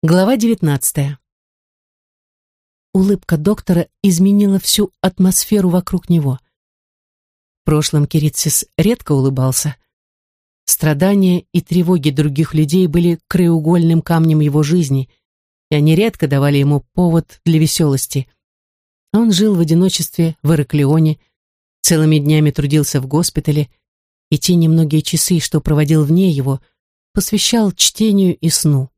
Глава девятнадцатая. Улыбка доктора изменила всю атмосферу вокруг него. В прошлом Киритсис редко улыбался. Страдания и тревоги других людей были краеугольным камнем его жизни, и они редко давали ему повод для веселости. Он жил в одиночестве в Ираклионе, целыми днями трудился в госпитале, и те немногие часы, что проводил вне его, посвящал чтению и сну.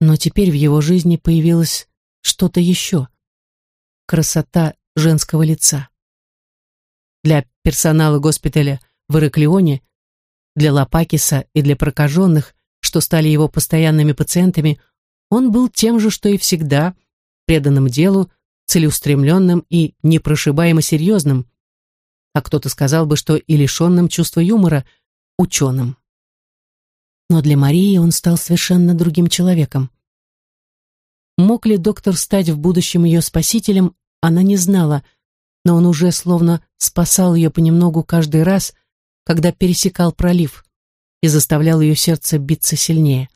Но теперь в его жизни появилось что-то еще. Красота женского лица. Для персонала госпиталя в Ираклионе, для Лапакиса и для прокаженных, что стали его постоянными пациентами, он был тем же, что и всегда, преданным делу, целеустремленным и непрошибаемо серьезным, а кто-то сказал бы, что и лишенным чувства юмора, ученым. Но для Марии он стал совершенно другим человеком. Мог ли доктор стать в будущем ее спасителем, она не знала, но он уже словно спасал ее понемногу каждый раз, когда пересекал пролив и заставлял ее сердце биться сильнее.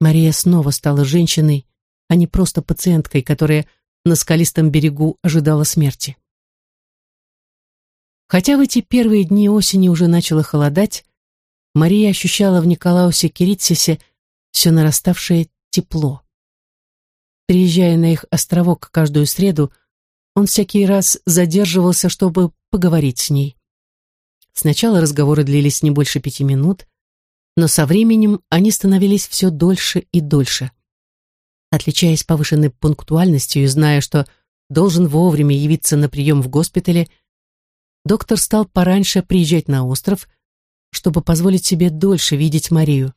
Мария снова стала женщиной, а не просто пациенткой, которая на скалистом берегу ожидала смерти. Хотя в эти первые дни осени уже начало холодать, Мария ощущала в Николаусе Киритсисе все нараставшее тепло. Приезжая на их островок каждую среду, он всякий раз задерживался, чтобы поговорить с ней. Сначала разговоры длились не больше пяти минут, но со временем они становились все дольше и дольше. Отличаясь повышенной пунктуальностью и зная, что должен вовремя явиться на прием в госпитале, доктор стал пораньше приезжать на остров, чтобы позволить себе дольше видеть Марию.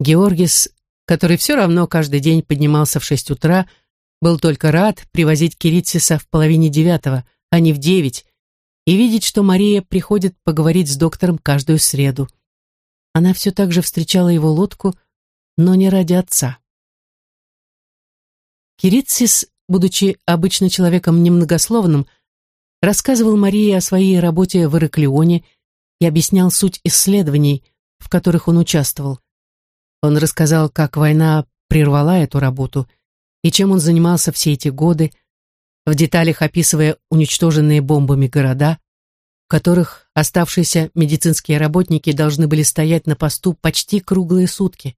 Георгис, который все равно каждый день поднимался в шесть утра, был только рад привозить Киритсиса в половине девятого, а не в девять, и видеть, что Мария приходит поговорить с доктором каждую среду. Она все так же встречала его лодку, но не ради отца. Киритсис, будучи обычно человеком немногословным, рассказывал Марии о своей работе в Ираклионе и объяснял суть исследований, в которых он участвовал. Он рассказал, как война прервала эту работу и чем он занимался все эти годы, в деталях описывая уничтоженные бомбами города, в которых оставшиеся медицинские работники должны были стоять на посту почти круглые сутки,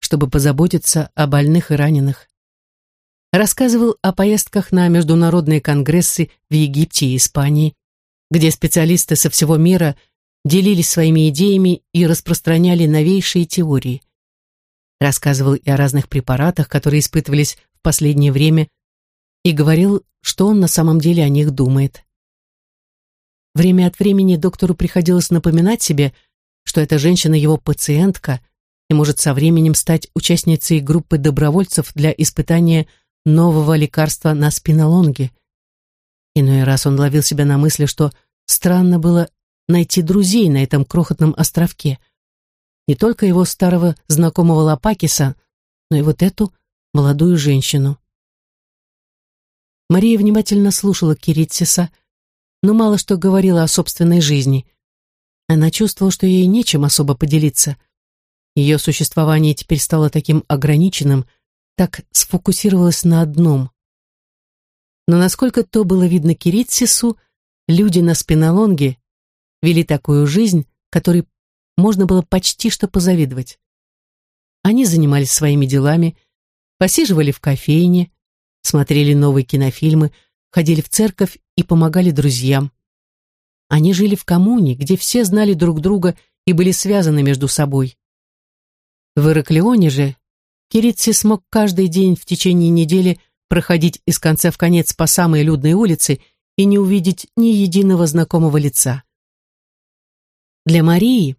чтобы позаботиться о больных и раненых. Рассказывал о поездках на международные конгрессы в Египте и Испании, где специалисты со всего мира – делились своими идеями и распространяли новейшие теории. Рассказывал и о разных препаратах, которые испытывались в последнее время, и говорил, что он на самом деле о них думает. Время от времени доктору приходилось напоминать себе, что эта женщина его пациентка и может со временем стать участницей группы добровольцев для испытания нового лекарства на спинолонге. Иной раз он ловил себя на мысли, что странно было найти друзей на этом крохотном островке. Не только его старого знакомого Лапакиса, но и вот эту молодую женщину. Мария внимательно слушала Киритсиса, но мало что говорила о собственной жизни. Она чувствовала, что ей нечем особо поделиться. Ее существование теперь стало таким ограниченным, так сфокусировалось на одном. Но насколько то было видно Киритсису, люди на спинолонге вели такую жизнь, которой можно было почти что позавидовать. Они занимались своими делами, посиживали в кофейне, смотрели новые кинофильмы, ходили в церковь и помогали друзьям. Они жили в коммуне, где все знали друг друга и были связаны между собой. В Ираклионе же Киритси смог каждый день в течение недели проходить из конца в конец по самой людной улице и не увидеть ни единого знакомого лица. Для Марии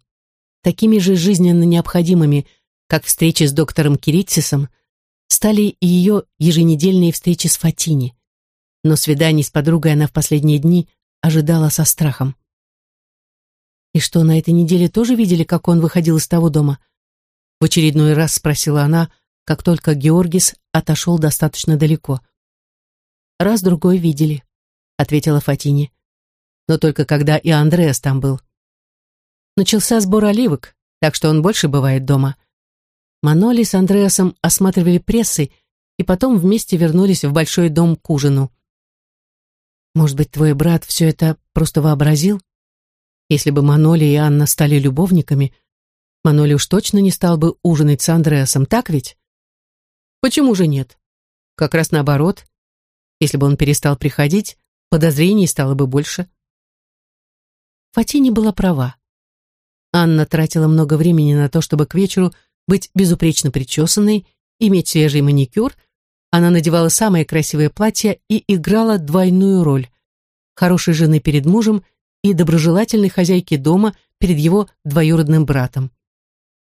такими же жизненно необходимыми, как встречи с доктором Киритсисом, стали и ее еженедельные встречи с Фатини. Но свиданий с подругой она в последние дни ожидала со страхом. «И что, на этой неделе тоже видели, как он выходил из того дома?» В очередной раз спросила она, как только Георгис отошел достаточно далеко. «Раз-другой видели», — ответила Фатини. «Но только когда и Андреас там был. Начался сбор оливок, так что он больше бывает дома. Маноли с Андреасом осматривали прессы и потом вместе вернулись в большой дом к ужину. «Может быть, твой брат все это просто вообразил? Если бы Маноли и Анна стали любовниками, Маноли уж точно не стал бы ужинать с Андреасом, так ведь? Почему же нет? Как раз наоборот. Если бы он перестал приходить, подозрений стало бы больше. Фатини была права. Анна тратила много времени на то, чтобы к вечеру быть безупречно причесанной, иметь свежий маникюр. Она надевала самое красивое платье и играла двойную роль – хорошей жены перед мужем и доброжелательной хозяйки дома перед его двоюродным братом.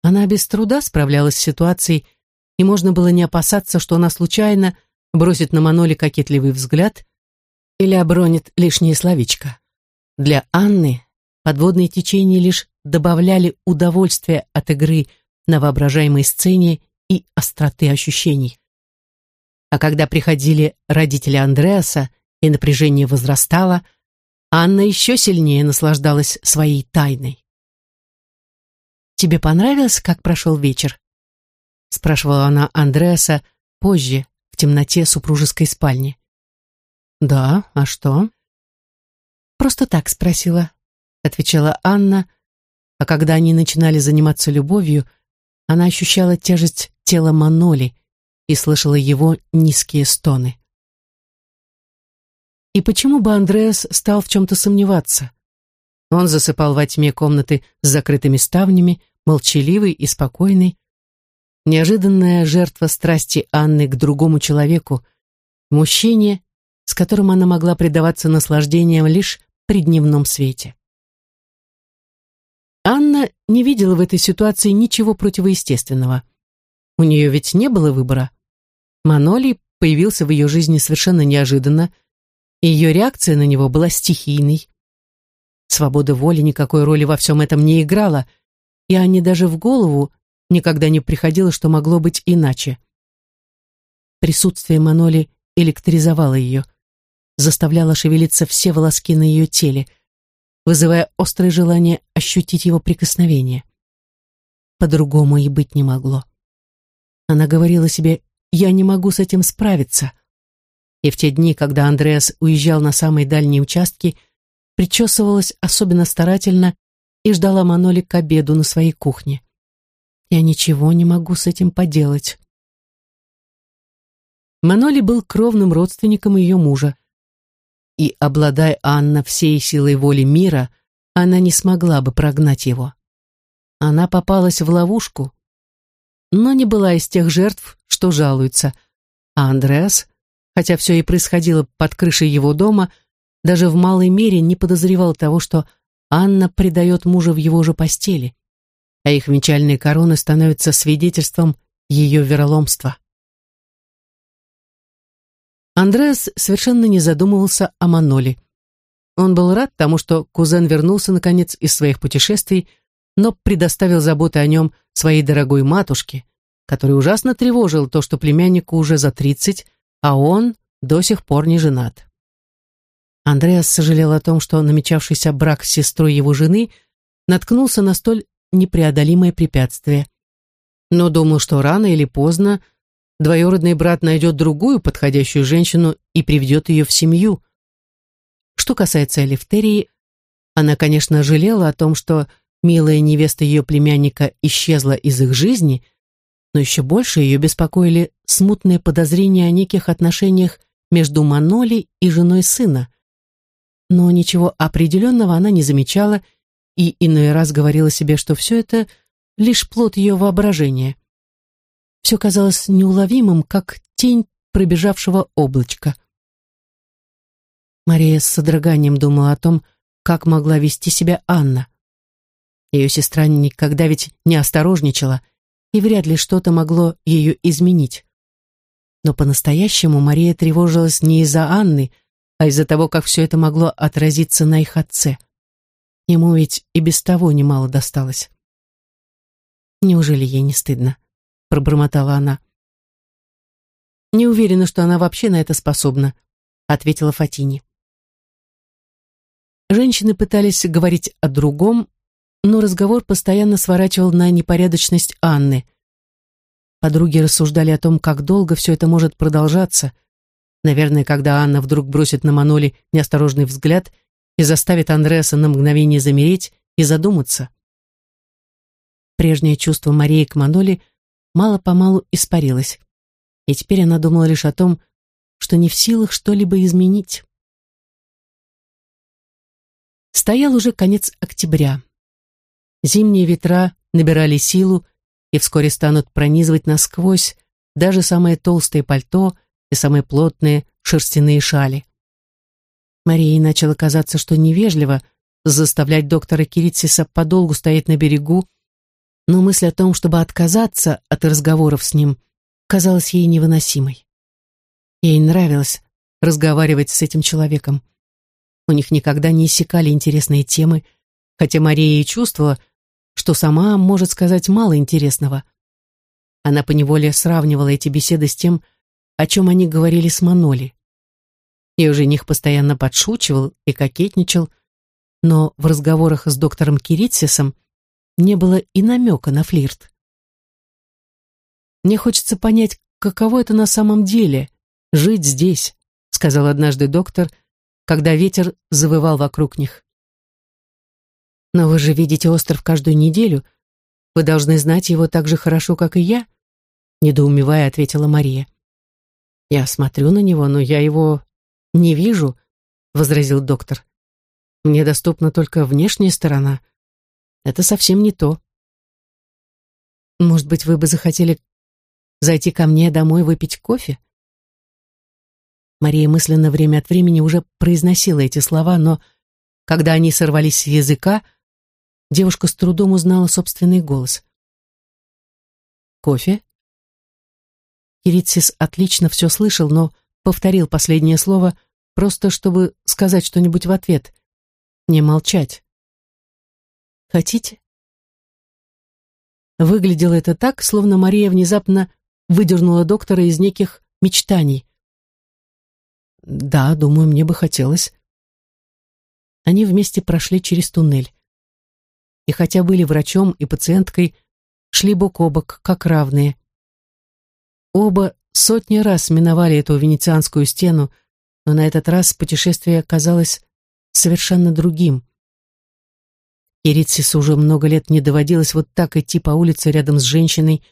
Она без труда справлялась с ситуацией, и можно было не опасаться, что она случайно бросит на Маноли кокетливый взгляд или обронит лишнее словечко. Для Анны подводные течения лишь добавляли удовольствия от игры на воображаемой сцене и остроты ощущений. А когда приходили родители Андреаса и напряжение возрастало, Анна еще сильнее наслаждалась своей тайной. «Тебе понравилось, как прошел вечер?» спрашивала она Андреаса позже, в темноте супружеской спальни. «Да, а что?» «Просто так спросила», — отвечала Анна, а когда они начинали заниматься любовью, она ощущала тяжесть тела Маноли и слышала его низкие стоны. И почему бы Андреас стал в чем-то сомневаться? Он засыпал во тьме комнаты с закрытыми ставнями, молчаливый и спокойный. Неожиданная жертва страсти Анны к другому человеку, мужчине, с которым она могла предаваться наслаждениям лишь при дневном свете. Анна не видела в этой ситуации ничего противоестественного. У нее ведь не было выбора. Маноли появился в ее жизни совершенно неожиданно, и ее реакция на него была стихийной. Свобода воли никакой роли во всем этом не играла, и Анне даже в голову никогда не приходило, что могло быть иначе. Присутствие Маноли электризовало ее, заставляло шевелиться все волоски на ее теле — вызывая острое желание ощутить его прикосновение. По-другому и быть не могло. Она говорила себе «я не могу с этим справиться». И в те дни, когда Андреас уезжал на самые дальние участки, причесывалась особенно старательно и ждала Маноли к обеду на своей кухне. «Я ничего не могу с этим поделать». Маноли был кровным родственником ее мужа, и, обладая Анна всей силой воли мира, она не смогла бы прогнать его. Она попалась в ловушку, но не была из тех жертв, что жалуются, а Андреас, хотя все и происходило под крышей его дома, даже в малой мере не подозревал того, что Анна предает мужа в его же постели, а их венчальные короны становятся свидетельством ее вероломства. Андреас совершенно не задумывался о Маноли. Он был рад тому, что кузен вернулся, наконец, из своих путешествий, но предоставил заботы о нем своей дорогой матушке, которая ужасно тревожил то, что племяннику уже за тридцать, а он до сих пор не женат. Андреас сожалел о том, что намечавшийся брак с сестрой его жены наткнулся на столь непреодолимое препятствие. Но думал, что рано или поздно двоюродный брат найдет другую подходящую женщину и приведет ее в семью. Что касается Элифтерии, она, конечно, жалела о том, что милая невеста ее племянника исчезла из их жизни, но еще больше ее беспокоили смутные подозрения о неких отношениях между Маноли и женой сына. Но ничего определенного она не замечала и иной раз говорила себе, что все это лишь плод ее воображения. Все казалось неуловимым, как тень пробежавшего облачка. Мария с содроганием думала о том, как могла вести себя Анна. Ее сестра никогда ведь не осторожничала, и вряд ли что-то могло ее изменить. Но по-настоящему Мария тревожилась не из-за Анны, а из-за того, как все это могло отразиться на их отце. Ему ведь и без того немало досталось. Неужели ей не стыдно? Пробормотала она. «Не уверена, что она вообще на это способна», — ответила Фатини. Женщины пытались говорить о другом, но разговор постоянно сворачивал на непорядочность Анны. Подруги рассуждали о том, как долго все это может продолжаться. Наверное, когда Анна вдруг бросит на Маноли неосторожный взгляд и заставит Андреаса на мгновение замереть и задуматься. Прежнее чувство Марии к Маноли мало-помалу испарилось, и теперь она думала лишь о том, что не в силах что-либо изменить. Стоял уже конец октября. Зимние ветра набирали силу и вскоре станут пронизывать насквозь даже самое толстое пальто и самые плотные шерстяные шали. Марии начало казаться, что невежливо заставлять доктора Киритсиса подолгу стоять на берегу, но мысль о том, чтобы отказаться от разговоров с ним, казалась ей невыносимой. Ей нравилось разговаривать с этим человеком. У них никогда не иссякали интересные темы, хотя Мария и чувствовала, что сама может сказать мало интересного. Она поневоле сравнивала эти беседы с тем, о чем они говорили с Маноли. Ее жених постоянно подшучивал и кокетничал, но в разговорах с доктором Киритсисом не было и намека на флирт. «Мне хочется понять, каково это на самом деле — жить здесь», сказал однажды доктор, когда ветер завывал вокруг них. «Но вы же видите остров каждую неделю. Вы должны знать его так же хорошо, как и я», недоумевая, ответила Мария. «Я смотрю на него, но я его не вижу», возразил доктор. «Мне доступна только внешняя сторона. Это совсем не то». «Может быть, вы бы захотели зайти ко мне домой выпить кофе?» Мария мысленно время от времени уже произносила эти слова, но когда они сорвались с языка, девушка с трудом узнала собственный голос. «Кофе?» Киритсис отлично все слышал, но повторил последнее слово, просто чтобы сказать что-нибудь в ответ. Не молчать. «Хотите?» Выглядело это так, словно Мария внезапно выдернула доктора из неких мечтаний. Да, думаю, мне бы хотелось. Они вместе прошли через туннель. И хотя были врачом и пациенткой, шли бок о бок, как равные. Оба сотни раз миновали эту венецианскую стену, но на этот раз путешествие казалось совершенно другим. Ирицису уже много лет не доводилось вот так идти по улице рядом с женщиной,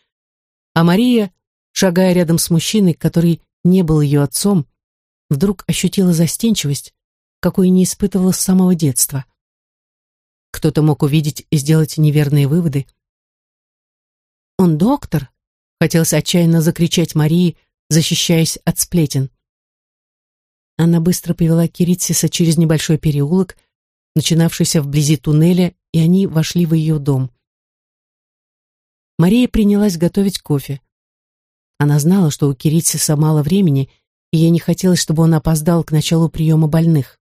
а Мария, шагая рядом с мужчиной, который не был ее отцом, вдруг ощутила застенчивость, какой не испытывала с самого детства. Кто-то мог увидеть и сделать неверные выводы. «Он доктор?» — хотелось отчаянно закричать Марии, защищаясь от сплетен. Она быстро повела Киритсиса через небольшой переулок, начинавшийся вблизи туннеля, и они вошли в ее дом. Мария принялась готовить кофе. Она знала, что у Киритсиса мало времени, и ей не хотелось, чтобы он опоздал к началу приема больных.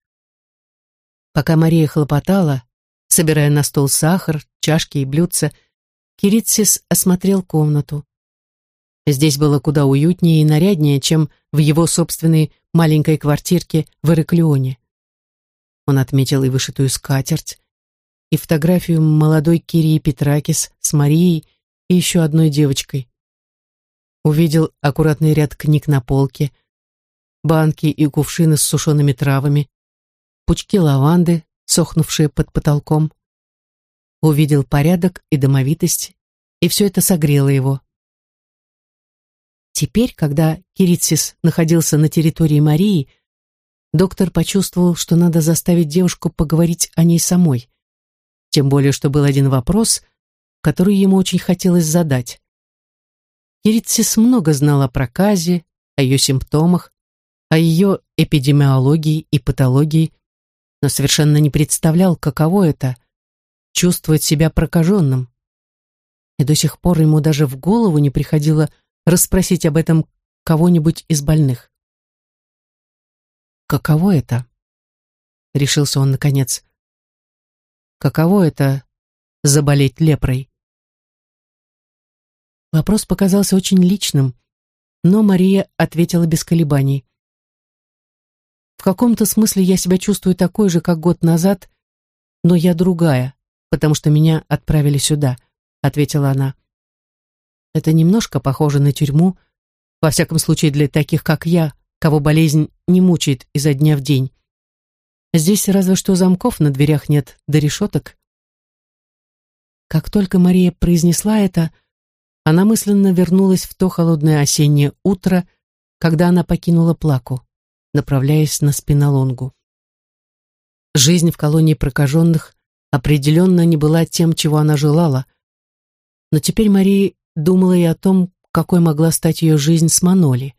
Пока Мария хлопотала, собирая на стол сахар, чашки и блюдца, Киритсис осмотрел комнату. Здесь было куда уютнее и наряднее, чем в его собственной маленькой квартирке в Ираклионе. Он отметил и вышитую скатерть, и фотографию молодой Кирии Петракис с Марией и еще одной девочкой. Увидел аккуратный ряд книг на полке — банки и кувшины с сушеными травами, пучки лаванды, сохнувшие под потолком. Увидел порядок и домовитость, и все это согрело его. Теперь, когда Киритсис находился на территории Марии, доктор почувствовал, что надо заставить девушку поговорить о ней самой. Тем более, что был один вопрос, который ему очень хотелось задать. Киритсис много знал о проказе, о ее симптомах, о ее эпидемиологии и патологии, но совершенно не представлял, каково это — чувствовать себя прокаженным. И до сих пор ему даже в голову не приходило расспросить об этом кого-нибудь из больных. «Каково это?» — решился он наконец. «Каково это — заболеть лепрой?» Вопрос показался очень личным, но Мария ответила без колебаний. В каком-то смысле я себя чувствую такой же, как год назад, но я другая, потому что меня отправили сюда», — ответила она. Это немножко похоже на тюрьму, во всяком случае для таких, как я, кого болезнь не мучает изо дня в день. Здесь разве что замков на дверях нет, да решеток. Как только Мария произнесла это, она мысленно вернулась в то холодное осеннее утро, когда она покинула Плаку, направляясь на спинолонгу. Жизнь в колонии прокаженных определенно не была тем, чего она желала, но теперь Мария думала и о том, какой могла стать ее жизнь с Маноли.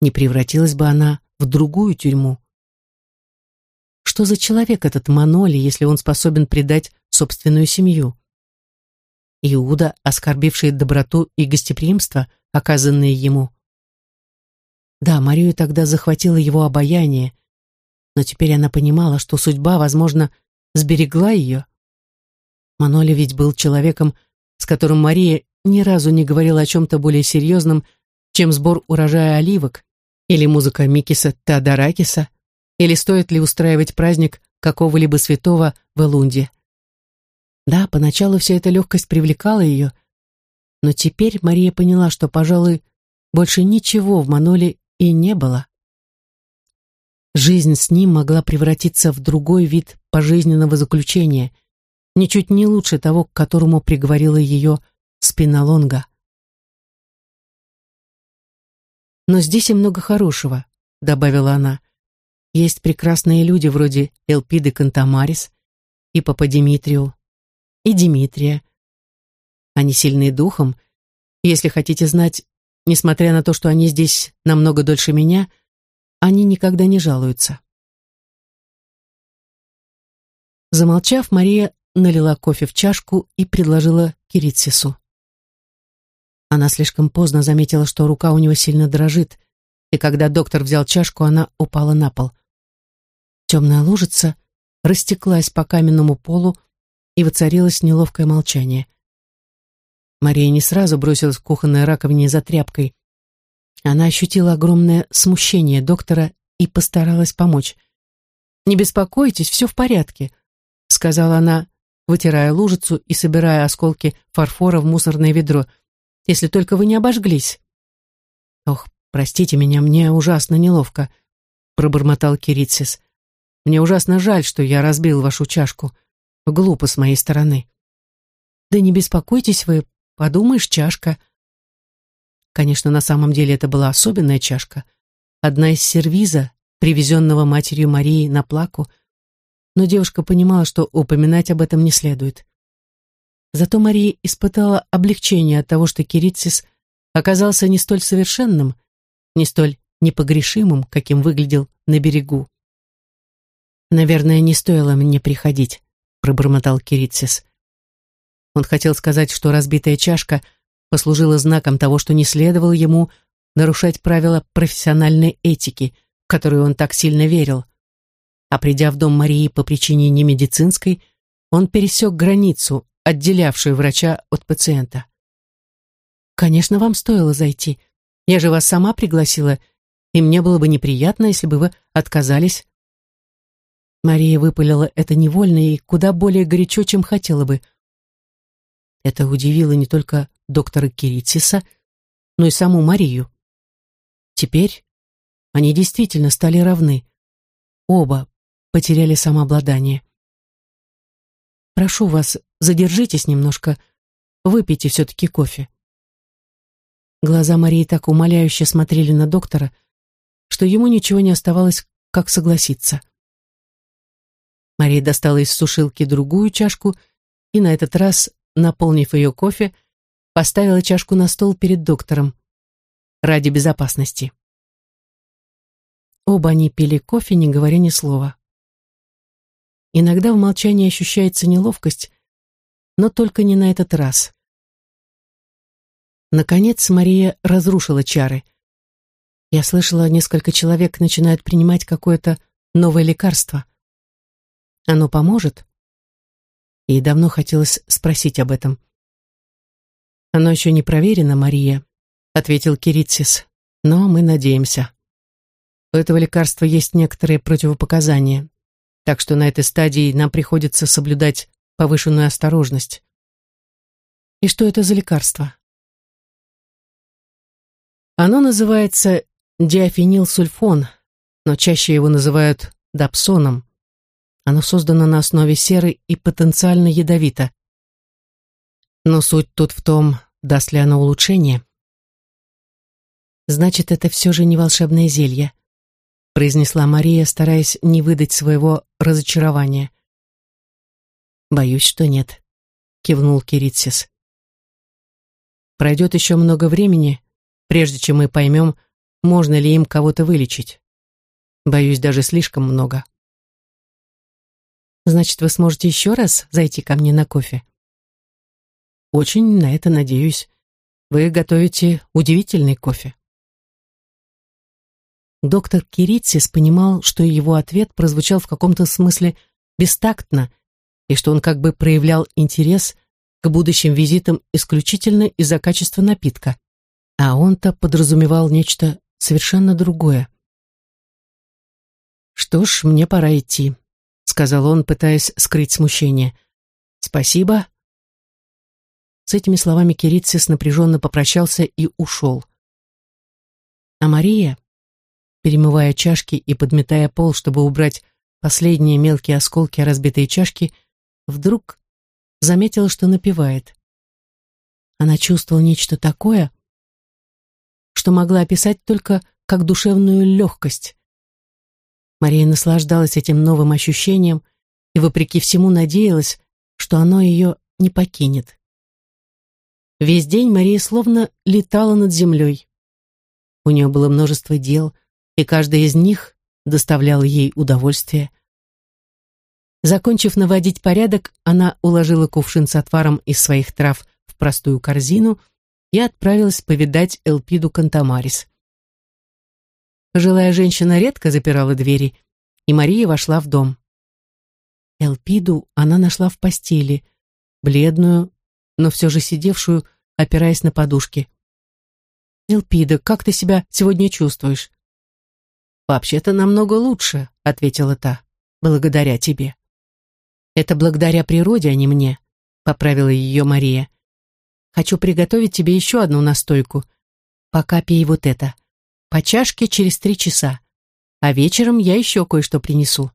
Не превратилась бы она в другую тюрьму. Что за человек этот Маноли, если он способен предать собственную семью? Иуда, оскорбивший доброту и гостеприимство, оказанные ему. Да, Марию тогда захватило его обаяние, но теперь она понимала, что судьба, возможно, сберегла ее. Маноли ведь был человеком, с которым Мария ни разу не говорила о чем-то более серьезном, чем сбор урожая оливок, или музыка Микиса Теодоракиса, или стоит ли устраивать праздник какого-либо святого в Элунде. Да, поначалу вся эта легкость привлекала ее, но теперь Мария поняла, что, пожалуй, больше ничего в Маноле и не было. Жизнь с ним могла превратиться в другой вид пожизненного заключения, ничуть не лучше того, к которому приговорила ее Спиналонга. «Но здесь и много хорошего», — добавила она. «Есть прекрасные люди вроде Элпиды Кантамарис и Папа Димитрию, и Димитрия. Они сильны духом. Если хотите знать, несмотря на то, что они здесь намного дольше меня, они никогда не жалуются». Замолчав, Мария налила кофе в чашку и предложила Киритсису. Она слишком поздно заметила, что рука у него сильно дрожит, и когда доктор взял чашку, она упала на пол. Темная лужица растеклась по каменному полу, и воцарилось неловкое молчание. Мария не сразу бросилась в кухонной раковине за тряпкой. Она ощутила огромное смущение доктора и постаралась помочь. «Не беспокойтесь, все в порядке», — сказала она, вытирая лужицу и собирая осколки фарфора в мусорное ведро — если только вы не обожглись». «Ох, простите меня, мне ужасно неловко», — пробормотал Киритсис. «Мне ужасно жаль, что я разбил вашу чашку. Глупо с моей стороны». «Да не беспокойтесь вы, подумаешь, чашка». Конечно, на самом деле это была особенная чашка, одна из сервиза, привезенного матерью Марии на плаку, но девушка понимала, что упоминать об этом не следует. Зато Мария испытала облегчение от того, что Киритсис оказался не столь совершенным, не столь непогрешимым, каким выглядел на берегу. «Наверное, не стоило мне приходить», — пробормотал Киритсис. Он хотел сказать, что разбитая чашка послужила знаком того, что не следовало ему нарушать правила профессиональной этики, в которую он так сильно верил. А придя в дом Марии по причине немедицинской, он пересек границу, отделявшую врача от пациента. «Конечно, вам стоило зайти. Я же вас сама пригласила, и мне было бы неприятно, если бы вы отказались». Мария выпалила это невольно и куда более горячо, чем хотела бы. Это удивило не только доктора Киритсиса, но и саму Марию. Теперь они действительно стали равны. Оба потеряли самообладание. Прошу вас, задержитесь немножко, выпейте все-таки кофе. Глаза Марии так умоляюще смотрели на доктора, что ему ничего не оставалось, как согласиться. Мария достала из сушилки другую чашку и на этот раз, наполнив ее кофе, поставила чашку на стол перед доктором ради безопасности. Оба они пили кофе, не говоря ни слова. Иногда в молчании ощущается неловкость, но только не на этот раз. Наконец Мария разрушила чары. Я слышала, несколько человек начинают принимать какое-то новое лекарство. Оно поможет? И давно хотелось спросить об этом. Оно еще не проверено, Мария, ответил Киритсис, но мы надеемся. У этого лекарства есть некоторые противопоказания так что на этой стадии нам приходится соблюдать повышенную осторожность. И что это за лекарство? Оно называется диафенилсульфон, но чаще его называют дапсоном. Оно создано на основе серы и потенциально ядовито. Но суть тут в том, даст ли оно улучшение. «Значит, это все же не волшебное зелье», произнесла Мария, стараясь не выдать своего разочарования. «Боюсь, что нет», — кивнул Киритсис. «Пройдет еще много времени, прежде чем мы поймем, можно ли им кого-то вылечить. Боюсь, даже слишком много». «Значит, вы сможете еще раз зайти ко мне на кофе?» «Очень на это надеюсь. Вы готовите удивительный кофе». Доктор Киритсис понимал, что его ответ прозвучал в каком-то смысле бестактно, и что он как бы проявлял интерес к будущим визитам исключительно из-за качества напитка. А он-то подразумевал нечто совершенно другое. «Что ж, мне пора идти», — сказал он, пытаясь скрыть смущение. «Спасибо». С этими словами Киритсис напряженно попрощался и ушел. А Мария, перемывая чашки и подметая пол, чтобы убрать последние мелкие осколки разбитой чашки, вдруг заметила, что напевает. Она чувствовала нечто такое, что могла описать только как душевную легкость. Мария наслаждалась этим новым ощущением и, вопреки всему, надеялась, что оно ее не покинет. Весь день Мария словно летала над землей. У нее было множество дел, и каждая из них доставляла ей удовольствие. Закончив наводить порядок, она уложила кувшин с отваром из своих трав в простую корзину и отправилась повидать Элпиду Кантамарис. Пожилая женщина редко запирала двери, и Мария вошла в дом. Элпиду она нашла в постели, бледную, но все же сидевшую, опираясь на подушки. «Элпида, как ты себя сегодня чувствуешь?» «Вообще-то намного лучше», — ответила та, — «благодаря тебе». «Это благодаря природе, а не мне», — поправила ее Мария. «Хочу приготовить тебе еще одну настойку. Пока пей вот это. По чашке через три часа. А вечером я еще кое-что принесу».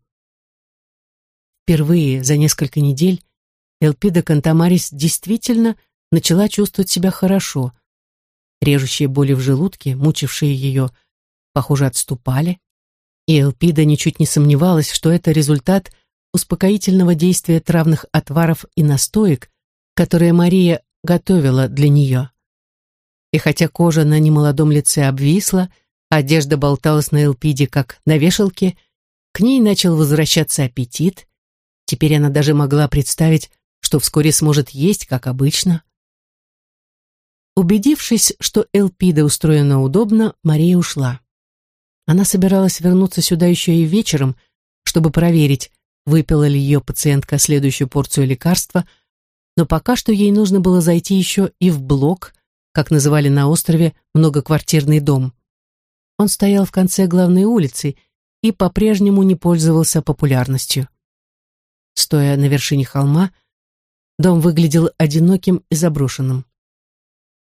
Впервые за несколько недель Элпида Кантамарис действительно начала чувствовать себя хорошо. Режущие боли в желудке, мучившие ее, похоже, отступали. И Элпида ничуть не сомневалась, что это результат успокоительного действия травных отваров и настоек, которые Мария готовила для нее. И хотя кожа на немолодом лице обвисла, одежда болталась на Элпиде, как на вешалке, к ней начал возвращаться аппетит. Теперь она даже могла представить, что вскоре сможет есть, как обычно. Убедившись, что Элпида устроена удобно, Мария ушла. Она собиралась вернуться сюда еще и вечером, чтобы проверить, выпила ли ее пациентка следующую порцию лекарства, но пока что ей нужно было зайти еще и в блок, как называли на острове многоквартирный дом. Он стоял в конце главной улицы и по-прежнему не пользовался популярностью. Стоя на вершине холма, дом выглядел одиноким и заброшенным.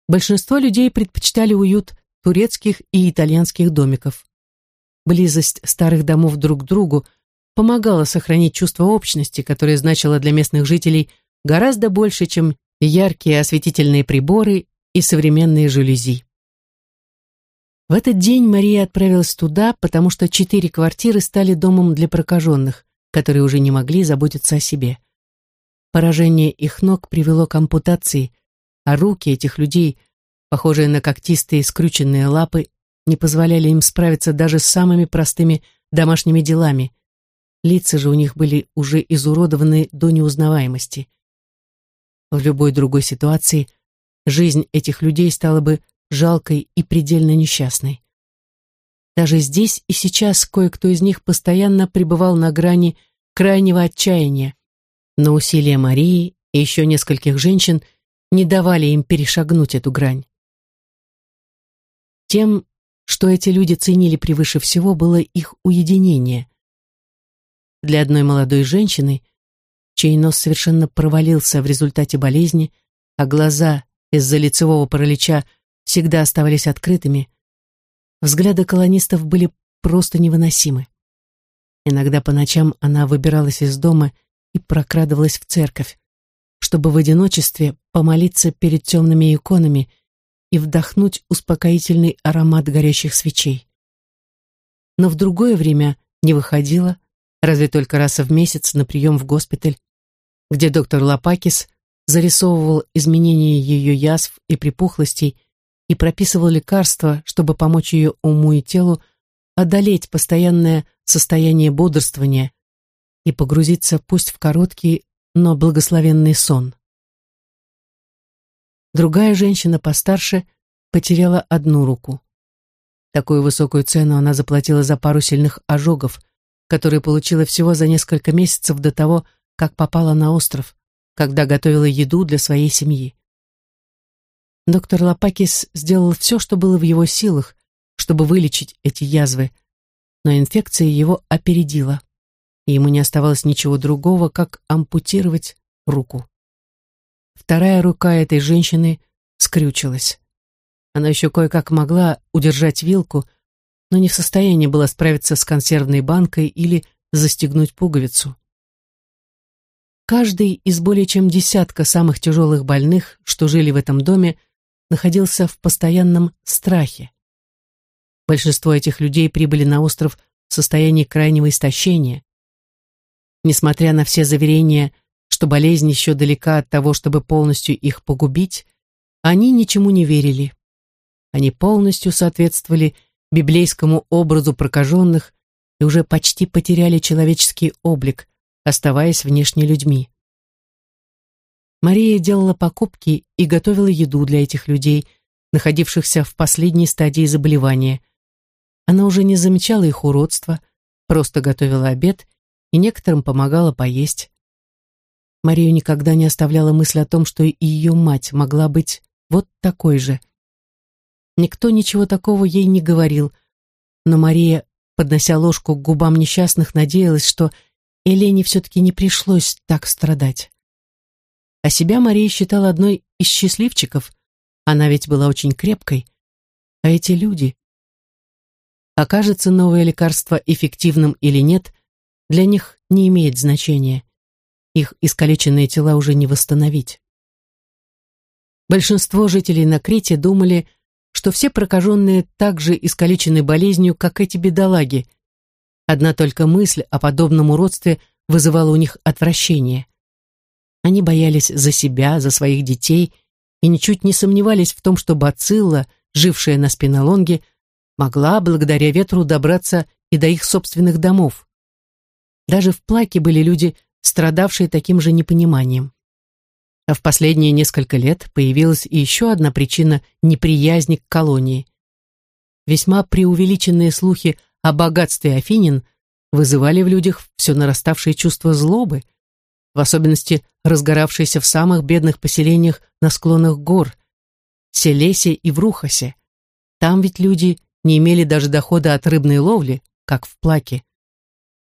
Большинство людей предпочитали уют турецких и итальянских домиков. Близость старых домов друг к другу помогала сохранить чувство общности, которое значило для местных жителей гораздо больше, чем яркие осветительные приборы и современные жалюзи. В этот день Мария отправилась туда, потому что четыре квартиры стали домом для прокаженных, которые уже не могли заботиться о себе. Поражение их ног привело к ампутации, а руки этих людей, похожие на когтистые скрюченные лапы, не позволяли им справиться даже с самыми простыми домашними делами. Лица же у них были уже изуродованы до неузнаваемости. В любой другой ситуации жизнь этих людей стала бы жалкой и предельно несчастной. Даже здесь и сейчас кое-кто из них постоянно пребывал на грани крайнего отчаяния, но усилия Марии и еще нескольких женщин не давали им перешагнуть эту грань. Тем, что эти люди ценили превыше всего, было их уединение. Для одной молодой женщины, чей нос совершенно провалился в результате болезни, а глаза из-за лицевого паралича всегда оставались открытыми, Взгляды колонистов были просто невыносимы. Иногда по ночам она выбиралась из дома и прокрадывалась в церковь, чтобы в одиночестве помолиться перед темными иконами и вдохнуть успокоительный аромат горящих свечей. Но в другое время не выходила, разве только раз в месяц на прием в госпиталь, где доктор Лопакис зарисовывал изменения ее язв и припухлостей и прописывал лекарства, чтобы помочь ее уму и телу одолеть постоянное состояние бодрствования и погрузиться пусть в короткий, но благословенный сон. Другая женщина постарше потеряла одну руку. Такую высокую цену она заплатила за пару сильных ожогов, которые получила всего за несколько месяцев до того, как попала на остров, когда готовила еду для своей семьи. Доктор Лопакис сделал все, что было в его силах, чтобы вылечить эти язвы, но инфекция его опередила, и ему не оставалось ничего другого, как ампутировать руку. Вторая рука этой женщины скрючилась. Она еще кое-как могла удержать вилку, но не в состоянии была справиться с консервной банкой или застегнуть пуговицу. Каждый из более чем десятка самых тяжелых больных, что жили в этом доме, находился в постоянном страхе. Большинство этих людей прибыли на остров в состоянии крайнего истощения. Несмотря на все заверения, что болезнь еще далека от того, чтобы полностью их погубить, они ничему не верили. Они полностью соответствовали библейскому образу прокаженных и уже почти потеряли человеческий облик, оставаясь внешне людьми. Мария делала покупки и готовила еду для этих людей, находившихся в последней стадии заболевания. Она уже не замечала их уродства, просто готовила обед и некоторым помогала поесть. Марию никогда не оставляла мысль о том, что и ее мать могла быть вот такой же. Никто ничего такого ей не говорил, но Мария, поднося ложку к губам несчастных, надеялась, что Елене все-таки не пришлось так страдать. А себя Мария считала одной из счастливчиков. Она ведь была очень крепкой. А эти люди... Окажется новое лекарство эффективным или нет, для них не имеет значения. Их искалеченные тела уже не восстановить. Большинство жителей на Крите думали, что все прокаженные также искалечены болезнью, как эти бедолаги. Одна только мысль о подобном уродстве вызывала у них отвращение. Они боялись за себя, за своих детей и ничуть не сомневались в том, что бацилла, жившая на спинолонге, могла благодаря ветру добраться и до их собственных домов. Даже в Плаке были люди, страдавшие таким же непониманием. А в последние несколько лет появилась и еще одна причина неприязни к колонии. Весьма преувеличенные слухи о богатстве Афинин вызывали в людях все нараставшее чувство злобы, в особенности разгоравшейся в самых бедных поселениях на склонах гор, Селесе и Врухосе. Там ведь люди не имели даже дохода от рыбной ловли, как в Плаке.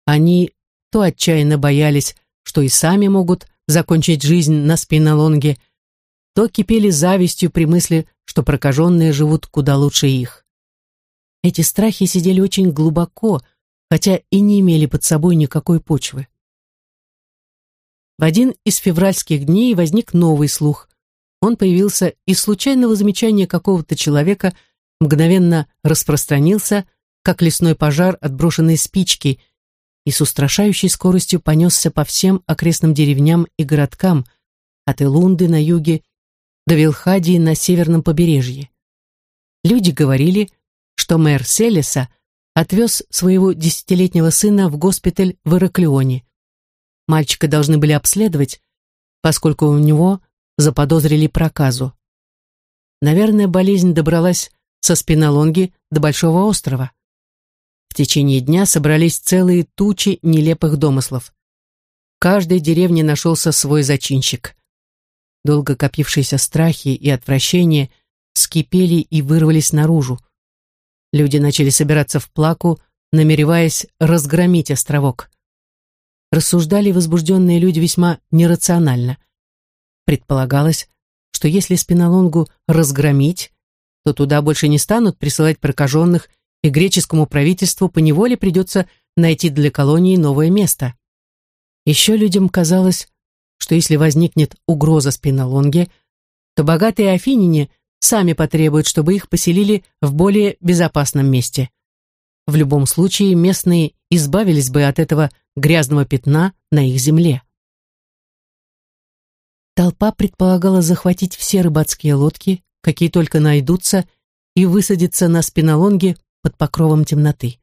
Они то отчаянно боялись, что и сами могут закончить жизнь на спинолонге, то кипели завистью при мысли, что прокаженные живут куда лучше их. Эти страхи сидели очень глубоко, хотя и не имели под собой никакой почвы. В один из февральских дней возник новый слух. Он появился из случайного замечания какого-то человека, мгновенно распространился, как лесной пожар от брошенной спички, и с устрашающей скоростью понесся по всем окрестным деревням и городкам, от Элунды на юге до Вилхадии на северном побережье. Люди говорили, что мэр Селеса отвез своего десятилетнего сына в госпиталь в Ираклионе. Мальчика должны были обследовать, поскольку у него заподозрили проказу. Наверное, болезнь добралась со спинолонги до Большого острова. В течение дня собрались целые тучи нелепых домыслов. В каждой деревне нашелся свой зачинщик. Долго копившиеся страхи и отвращения вскипели и вырвались наружу. Люди начали собираться в плаку, намереваясь разгромить островок рассуждали возбужденные люди весьма нерационально. Предполагалось, что если спинолонгу разгромить, то туда больше не станут присылать прокаженных и греческому правительству поневоле придется найти для колонии новое место. Еще людям казалось, что если возникнет угроза спинолонге, то богатые афиняне сами потребуют, чтобы их поселили в более безопасном месте. В любом случае местные избавились бы от этого грязного пятна на их земле. Толпа предполагала захватить все рыбацкие лодки, какие только найдутся, и высадиться на спинолонге под покровом темноты.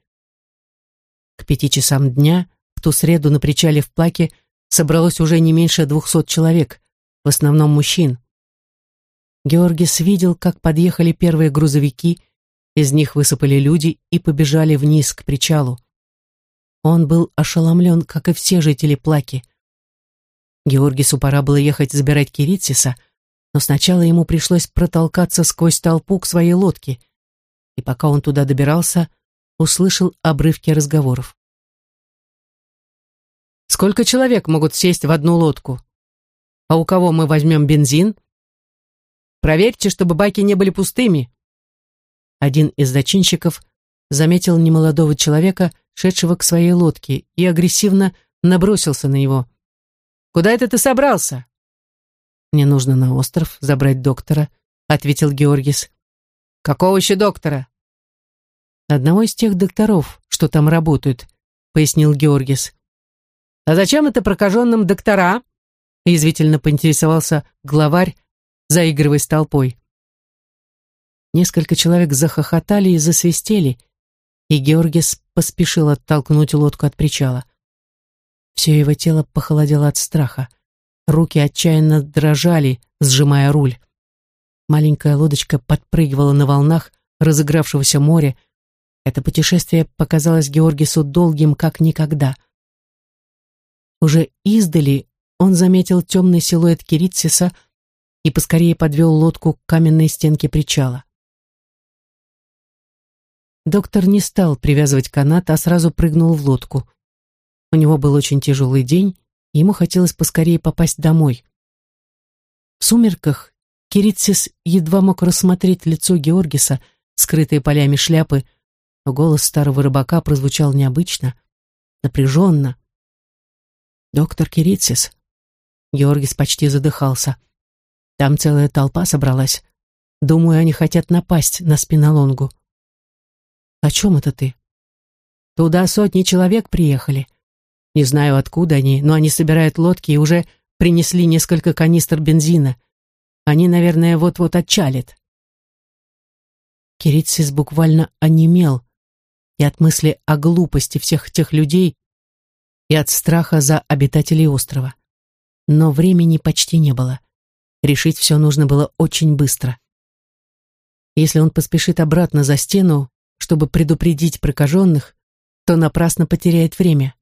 К пяти часам дня в ту среду на причале в Плаке собралось уже не меньше двухсот человек, в основном мужчин. Георгис видел, как подъехали первые грузовики, из них высыпали люди и побежали вниз к причалу. Он был ошеломлен, как и все жители Плаки. Георгису пора было ехать забирать Киритсиса, но сначала ему пришлось протолкаться сквозь толпу к своей лодке, и пока он туда добирался, услышал обрывки разговоров. «Сколько человек могут сесть в одну лодку? А у кого мы возьмем бензин? Проверьте, чтобы баки не были пустыми». Один из зачинщиков заметил немолодого человека, шедшего к своей лодке, и агрессивно набросился на него. «Куда это ты собрался?» «Мне нужно на остров забрать доктора», — ответил Георгис. «Какого еще доктора?» «Одного из тех докторов, что там работают», — пояснил Георгис. «А зачем это прокаженным доктора?» — язвительно поинтересовался главарь, заигрывая с толпой. Несколько человек захохотали и засвистели, и Георгис поспешил оттолкнуть лодку от причала. Все его тело похолодело от страха. Руки отчаянно дрожали, сжимая руль. Маленькая лодочка подпрыгивала на волнах разыгравшегося моря. Это путешествие показалось Георгису долгим, как никогда. Уже издали он заметил темный силуэт Киритсиса и поскорее подвел лодку к каменной стенке причала. Доктор не стал привязывать канат, а сразу прыгнул в лодку. У него был очень тяжелый день, и ему хотелось поскорее попасть домой. В сумерках Киритсис едва мог рассмотреть лицо Георгиса, скрытое полями шляпы, но голос старого рыбака прозвучал необычно, напряженно. «Доктор Киритсис?» Георгис почти задыхался. «Там целая толпа собралась. Думаю, они хотят напасть на спинолонгу». «О чем это ты?» «Туда сотни человек приехали. Не знаю, откуда они, но они собирают лодки и уже принесли несколько канистр бензина. Они, наверное, вот-вот отчалят». Киритсис буквально онемел и от мысли о глупости всех тех людей, и от страха за обитателей острова. Но времени почти не было. Решить все нужно было очень быстро. Если он поспешит обратно за стену, чтобы предупредить прокаженных, то напрасно потеряет время.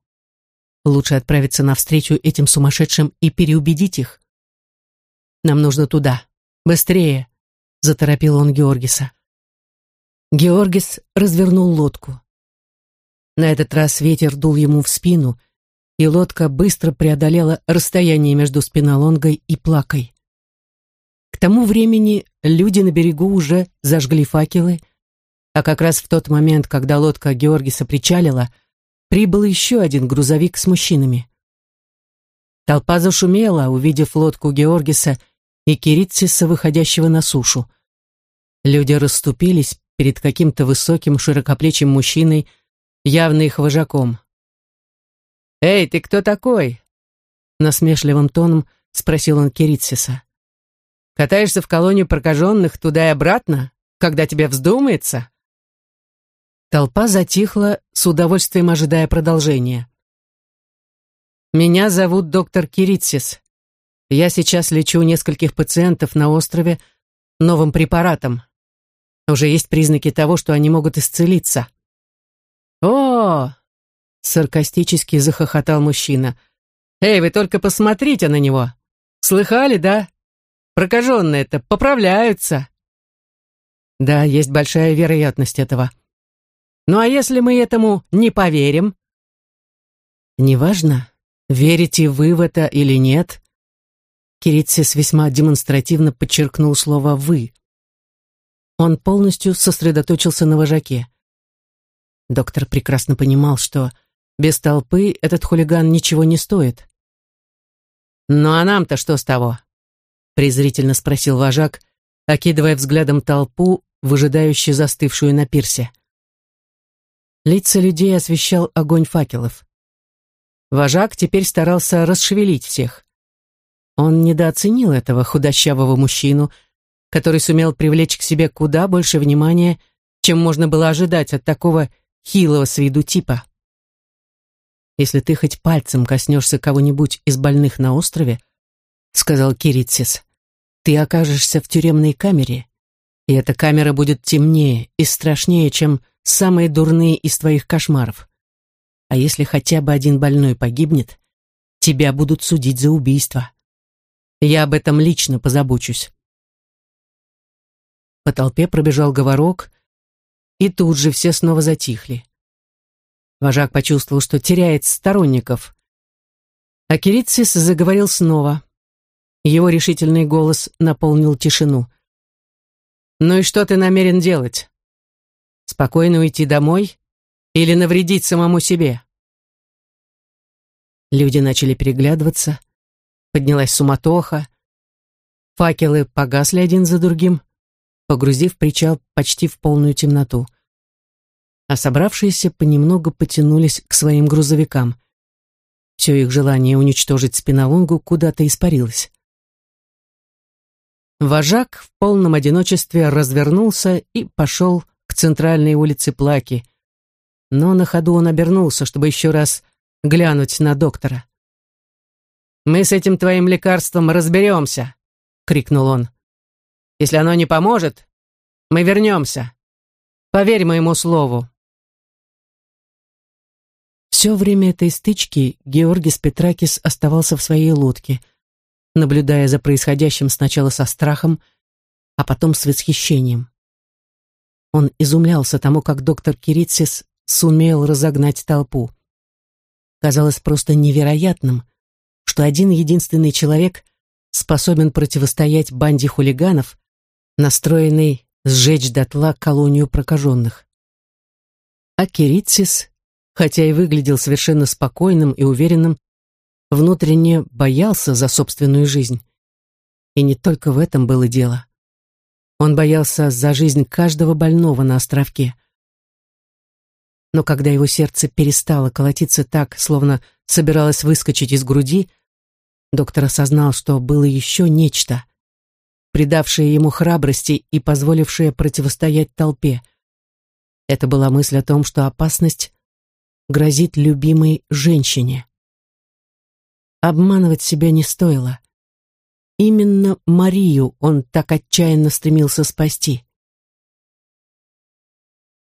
Лучше отправиться навстречу этим сумасшедшим и переубедить их. «Нам нужно туда. Быстрее!» — заторопил он Георгиса. Георгис развернул лодку. На этот раз ветер дул ему в спину, и лодка быстро преодолела расстояние между спинолонгой и плакой. К тому времени люди на берегу уже зажгли факелы, а как раз в тот момент, когда лодка Георгиса причалила, прибыл еще один грузовик с мужчинами. Толпа зашумела, увидев лодку Георгиса и Киритсиса, выходящего на сушу. Люди расступились перед каким-то высоким широкоплечим мужчиной, явно их вожаком. «Эй, ты кто такой?» Насмешливым тоном спросил он Киритсиса. «Катаешься в колонию прокаженных туда и обратно, когда тебе вздумается?» Толпа затихла, с удовольствием ожидая продолжения. «Меня зовут доктор Киритсис. Я сейчас лечу нескольких пациентов на острове новым препаратом. Уже есть признаки того, что они могут исцелиться». «О!» — саркастически захохотал мужчина. «Эй, вы только посмотрите на него! Слыхали, да? Прокаженные-то поправляются!» «Да, есть большая вероятность этого», ну а если мы этому не поверим? Неважно, верите вы в это или нет. Киритсис весьма демонстративно подчеркнул слово «вы». Он полностью сосредоточился на вожаке. Доктор прекрасно понимал, что без толпы этот хулиган ничего не стоит. «Ну а нам-то что с того?» презрительно спросил вожак, окидывая взглядом толпу, выжидающую застывшую на пирсе. Лица людей освещал огонь факелов. Вожак теперь старался расшевелить всех. Он недооценил этого худощавого мужчину, который сумел привлечь к себе куда больше внимания, чем можно было ожидать от такого хилого с виду типа. «Если ты хоть пальцем коснешься кого-нибудь из больных на острове, — сказал Киритсис, — ты окажешься в тюремной камере, и эта камера будет темнее и страшнее, чем самые дурные из твоих кошмаров. А если хотя бы один больной погибнет, тебя будут судить за убийство. Я об этом лично позабочусь. По толпе пробежал говорок, и тут же все снова затихли. Вожак почувствовал, что теряет сторонников. А Киритсис заговорил снова. Его решительный голос наполнил тишину. «Ну и что ты намерен делать? Спокойно уйти домой или навредить самому себе?» Люди начали переглядываться. Поднялась суматоха. Факелы погасли один за другим погрузив причал почти в полную темноту. А собравшиеся понемногу потянулись к своим грузовикам. Все их желание уничтожить спинолонгу куда-то испарилось. Вожак в полном одиночестве развернулся и пошел к центральной улице Плаки, но на ходу он обернулся, чтобы еще раз глянуть на доктора. «Мы с этим твоим лекарством разберемся!» — крикнул он. Если оно не поможет, мы вернемся. Поверь моему слову». Все время этой стычки Георгис Петракис оставался в своей лодке, наблюдая за происходящим сначала со страхом, а потом с восхищением. Он изумлялся тому, как доктор Киритсис сумел разогнать толпу. Казалось просто невероятным, что один единственный человек способен противостоять банде хулиганов, настроенный сжечь дотла колонию прокаженных. А Киритсис, хотя и выглядел совершенно спокойным и уверенным, внутренне боялся за собственную жизнь. И не только в этом было дело. Он боялся за жизнь каждого больного на островке. Но когда его сердце перестало колотиться так, словно собиралось выскочить из груди, доктор осознал, что было еще нечто, придавшее ему храбрости и позволившее противостоять толпе. Это была мысль о том, что опасность грозит любимой женщине. Обманывать себя не стоило. Именно Марию он так отчаянно стремился спасти.